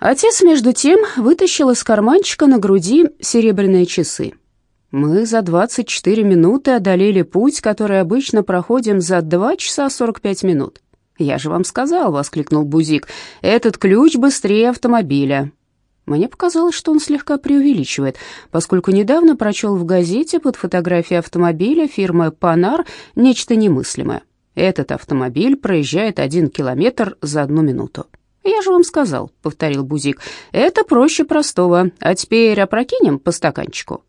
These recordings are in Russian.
Отец, между тем, вытащил из карманчика на груди серебряные часы. Мы за 24 минуты одолели путь, который обычно проходим за 2 часа 45 минут. «Я же вам сказал», — воскликнул Бузик, — «этот ключ быстрее автомобиля». Мне показалось, что он слегка преувеличивает, поскольку недавно прочел в газете под фотографией автомобиля фирмы «Панар» нечто немыслимое. Этот автомобиль проезжает один километр за одну минуту. «Я же вам сказал», — повторил Бузик, — «это проще простого. А теперь опрокинем по стаканчику».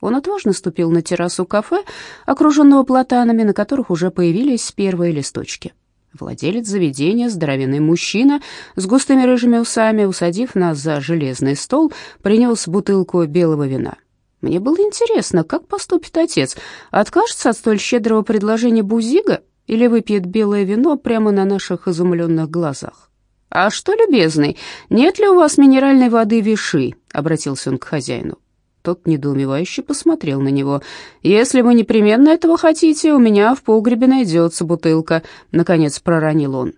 Он отважно ступил на террасу кафе, окруженного платанами, на которых уже появились первые листочки. Владелец заведения, здоровенный мужчина с густыми рыжими усами, усадив нас за железный стол, принес бутылку белого вина. Мне было интересно, как поступит отец, откажется от столь щедрого предложения Бузига или выпьет белое вино прямо на наших изумленных глазах. «А что, любезный, нет ли у вас минеральной воды виши?» — обратился он к хозяину. Тот недоумевающе посмотрел на него. «Если вы непременно этого хотите, у меня в погребе найдется бутылка», — наконец проронил он.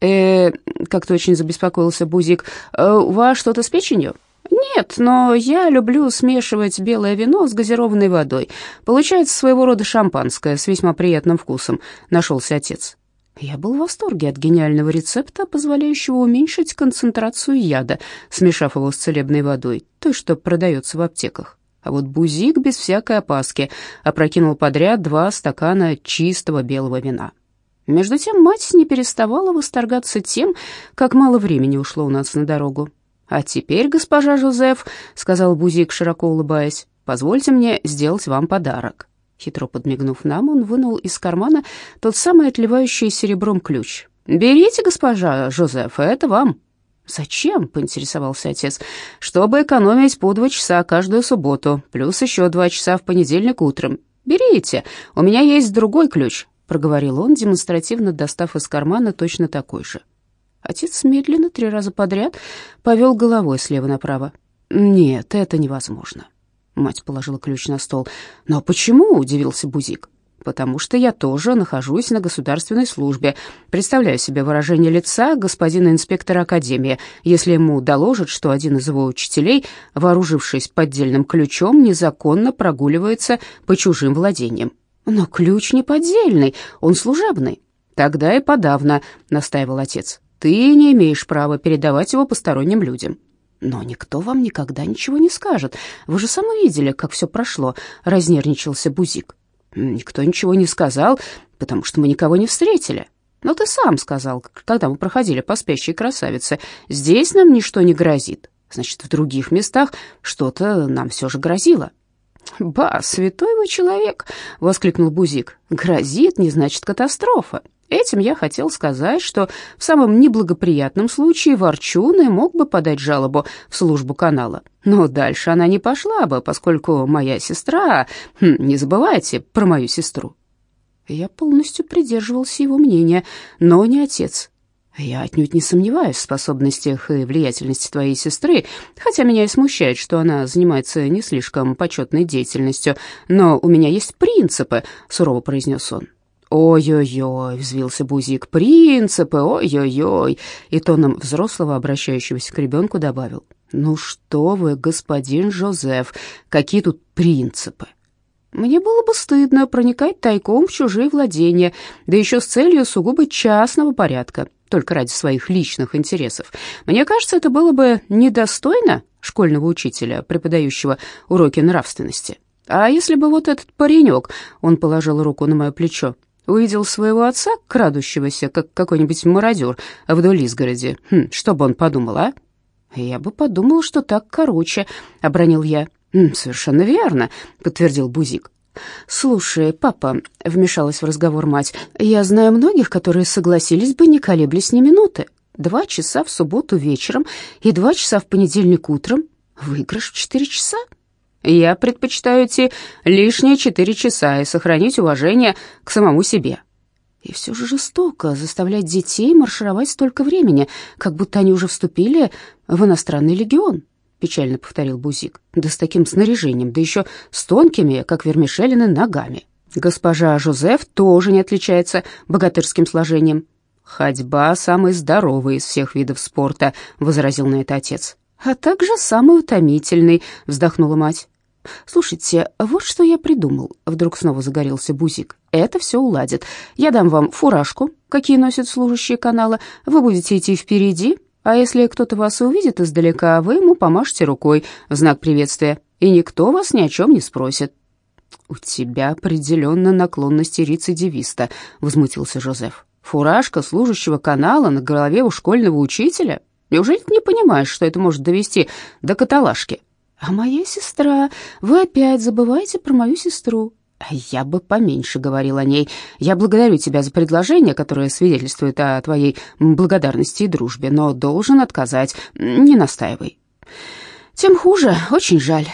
«Э, как-то очень забеспокоился Бузик, «э, у вас что-то с печенью?» «Нет, но я люблю смешивать белое вино с газированной водой. Получается своего рода шампанское с весьма приятным вкусом», — нашелся отец. Я был в восторге от гениального рецепта, позволяющего уменьшить концентрацию яда, смешав его с целебной водой, той, что продается в аптеках. А вот Бузик без всякой опаски опрокинул подряд два стакана чистого белого вина. Между тем мать не переставала восторгаться тем, как мало времени ушло у нас на дорогу. «А теперь, госпожа Жозеф», — сказал Бузик, широко улыбаясь, — «позвольте мне сделать вам подарок». Хитро подмигнув нам, он вынул из кармана тот самый отливающий серебром ключ. «Берите, госпожа Жозеф, это вам». «Зачем?» — поинтересовался отец. «Чтобы экономить по два часа каждую субботу, плюс еще два часа в понедельник утром. Берите, у меня есть другой ключ», — проговорил он, демонстративно достав из кармана точно такой же. Отец медленно, три раза подряд, повел головой слева направо. «Нет, это невозможно». Мать положила ключ на стол. «Но почему?» — удивился Бузик. «Потому что я тоже нахожусь на государственной службе. Представляю себе выражение лица господина инспектора академии, если ему доложат, что один из его учителей, вооружившись поддельным ключом, незаконно прогуливается по чужим владениям. Но ключ не поддельный, он служебный». «Тогда и подавно», — настаивал отец. «Ты не имеешь права передавать его посторонним людям». «Но никто вам никогда ничего не скажет. Вы же сами видели, как все прошло», — разнервничался Бузик. «Никто ничего не сказал, потому что мы никого не встретили. Но ты сам сказал, когда мы проходили по спящей красавице, здесь нам ничто не грозит. Значит, в других местах что-то нам все же грозило». «Ба, святой вы человек!» — воскликнул Бузик. «Грозит не значит катастрофа. Этим я хотел сказать, что в самом неблагоприятном случае Ворчун мог бы подать жалобу в службу канала. Но дальше она не пошла бы, поскольку моя сестра... Хм, не забывайте про мою сестру. Я полностью придерживался его мнения, но не отец. Я отнюдь не сомневаюсь в способностях и влиятельности твоей сестры, хотя меня и смущает, что она занимается не слишком почетной деятельностью. Но у меня есть принципы, сурово произнес он. «Ой-ой-ой», — взвился Бузик, — «принципы, ой-ой-ой», и тоном взрослого, обращающегося к ребенку, добавил, «Ну что вы, господин Жозеф, какие тут принципы?» Мне было бы стыдно проникать тайком в чужие владения, да еще с целью сугубо частного порядка, только ради своих личных интересов. Мне кажется, это было бы недостойно школьного учителя, преподающего уроки нравственности. А если бы вот этот паренек, он положил руку на мое плечо, увидел своего отца, крадущегося, как какой-нибудь мародер вдоль изгороди, хм, что бы он подумал, а? Я бы подумал, что так короче, обронил я. «Совершенно верно», — подтвердил Бузик. «Слушай, папа», — вмешалась в разговор мать, — «я знаю многих, которые согласились бы, не колеблясь ни минуты. Два часа в субботу вечером и два часа в понедельник утром. Выигрыш в четыре часа. Я предпочитаю идти лишние четыре часа и сохранить уважение к самому себе. И все же жестоко заставлять детей маршировать столько времени, как будто они уже вступили в иностранный легион, печально повторил Бузик. Да с таким снаряжением, да еще с тонкими, как вермишелины, ногами. Госпожа Жозеф тоже не отличается богатырским сложением. «Ходьба — самый здоровый из всех видов спорта», — возразил на это отец. «А также самый утомительный», — вздохнула мать. «Слушайте, вот что я придумал», — вдруг снова загорелся Бузик. «Это все уладит. Я дам вам фуражку, какие носят служащие канала. Вы будете идти впереди, а если кто-то вас увидит издалека, вы ему помашете рукой в знак приветствия, и никто вас ни о чем не спросит». «У тебя определенно наклонности рецидивиста», — возмутился Жозеф. «Фуражка служащего канала на голове у школьного учителя? Неужели ты не понимаешь, что это может довести до каталажки?» «А моя сестра? Вы опять забываете про мою сестру?» «Я бы поменьше говорил о ней. Я благодарю тебя за предложение, которое свидетельствует о твоей благодарности и дружбе, но должен отказать. Не настаивай». «Тем хуже. Очень жаль».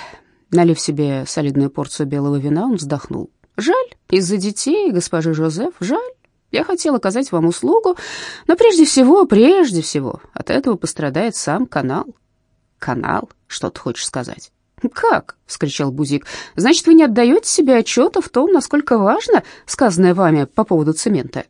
Налив себе солидную порцию белого вина, он вздохнул. «Жаль. Из-за детей, госпожи Жозеф, жаль. Я хотел оказать вам услугу, но прежде всего, прежде всего, от этого пострадает сам канал». «Канал? Что ты хочешь сказать?» «Как?» — вскричал Бузик. «Значит, вы не отдаете себе отчета в том, насколько важно сказанное вами по поводу цемента?»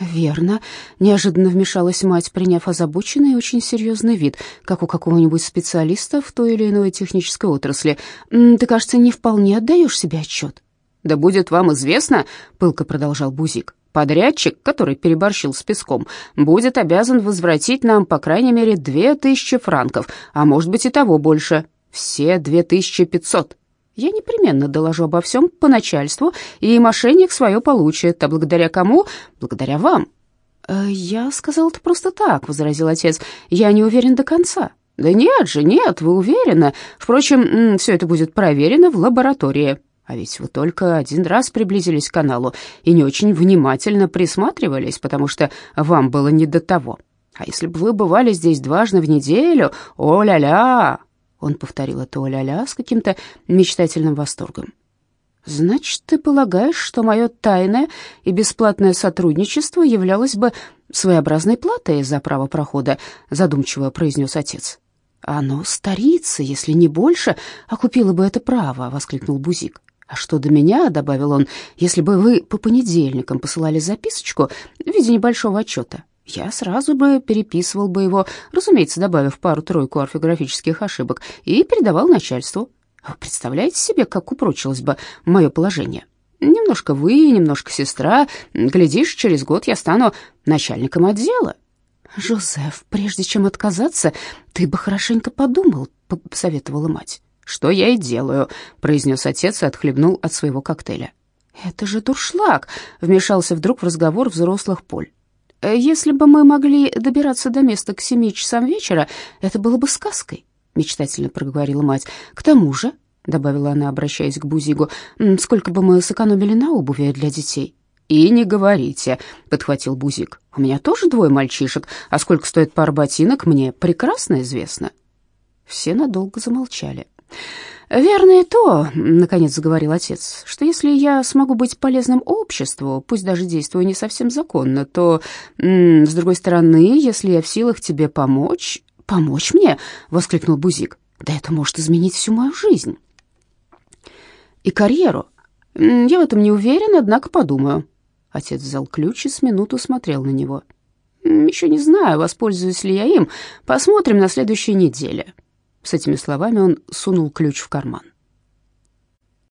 «Верно», — неожиданно вмешалась мать, приняв озабоченный и очень серьезный вид, как у какого-нибудь специалиста в той или иной технической отрасли. «Ты, кажется, не вполне отдаешь себе отчет». «Да будет вам известно», — пылко продолжал Бузик, Подрядчик, который переборщил с песком, будет обязан возвратить нам, по крайней мере, две тысячи франков, а может быть и того больше. Все две тысячи пятьсот. Я непременно доложу обо всем по начальству, и мошенник свое получит. А благодаря кому? Благодаря вам». «Э, «Я сказал это просто так», — возразил отец. «Я не уверен до конца». «Да нет же, нет, вы уверены. Впрочем, все это будет проверено в лаборатории». А ведь вы только один раз приблизились к каналу и не очень внимательно присматривались, потому что вам было не до того. А если бы вы бывали здесь дважды в неделю, о-ля-ля!» Он повторил это о-ля-ля с каким-то мечтательным восторгом. «Значит, ты полагаешь, что мое тайное и бесплатное сотрудничество являлось бы своеобразной платой за право прохода?» задумчиво произнес отец. «Оно старится, если не больше, окупило бы это право», — воскликнул Бузик. «А что до меня», — добавил он, — «если бы вы по понедельникам посылали записочку в виде небольшого отчета, я сразу бы переписывал бы его, разумеется, добавив пару-тройку орфографических ошибок, и передавал начальству. Вы представляете себе, как упрочилось бы мое положение? Немножко вы, немножко сестра. Глядишь, через год я стану начальником отдела». «Жозеф, прежде чем отказаться, ты бы хорошенько подумал», — посоветовала мать. «Что я и делаю», — произнес отец и отхлебнул от своего коктейля. «Это же дуршлаг», — вмешался вдруг в разговор взрослых Поль. «Э, «Если бы мы могли добираться до места к семи часам вечера, это было бы сказкой», — мечтательно проговорила мать. «К тому же», — добавила она, обращаясь к Бузигу, «сколько бы мы сэкономили на обуви для детей». «И не говорите», — подхватил Бузик. «У меня тоже двое мальчишек, а сколько стоит пара ботинок, мне прекрасно известно». Все надолго замолчали. «Верно и то», — наконец заговорил отец, «что если я смогу быть полезным обществу, пусть даже действую не совсем законно, то, с другой стороны, если я в силах тебе помочь...» «Помочь мне?» — воскликнул Бузик. «Да это может изменить всю мою жизнь». «И карьеру. Я в этом не уверен, однако подумаю». Отец взял ключ и с минуту смотрел на него. «Еще не знаю, воспользуюсь ли я им. Посмотрим на следующей неделе». С этими словами он сунул ключ в карман.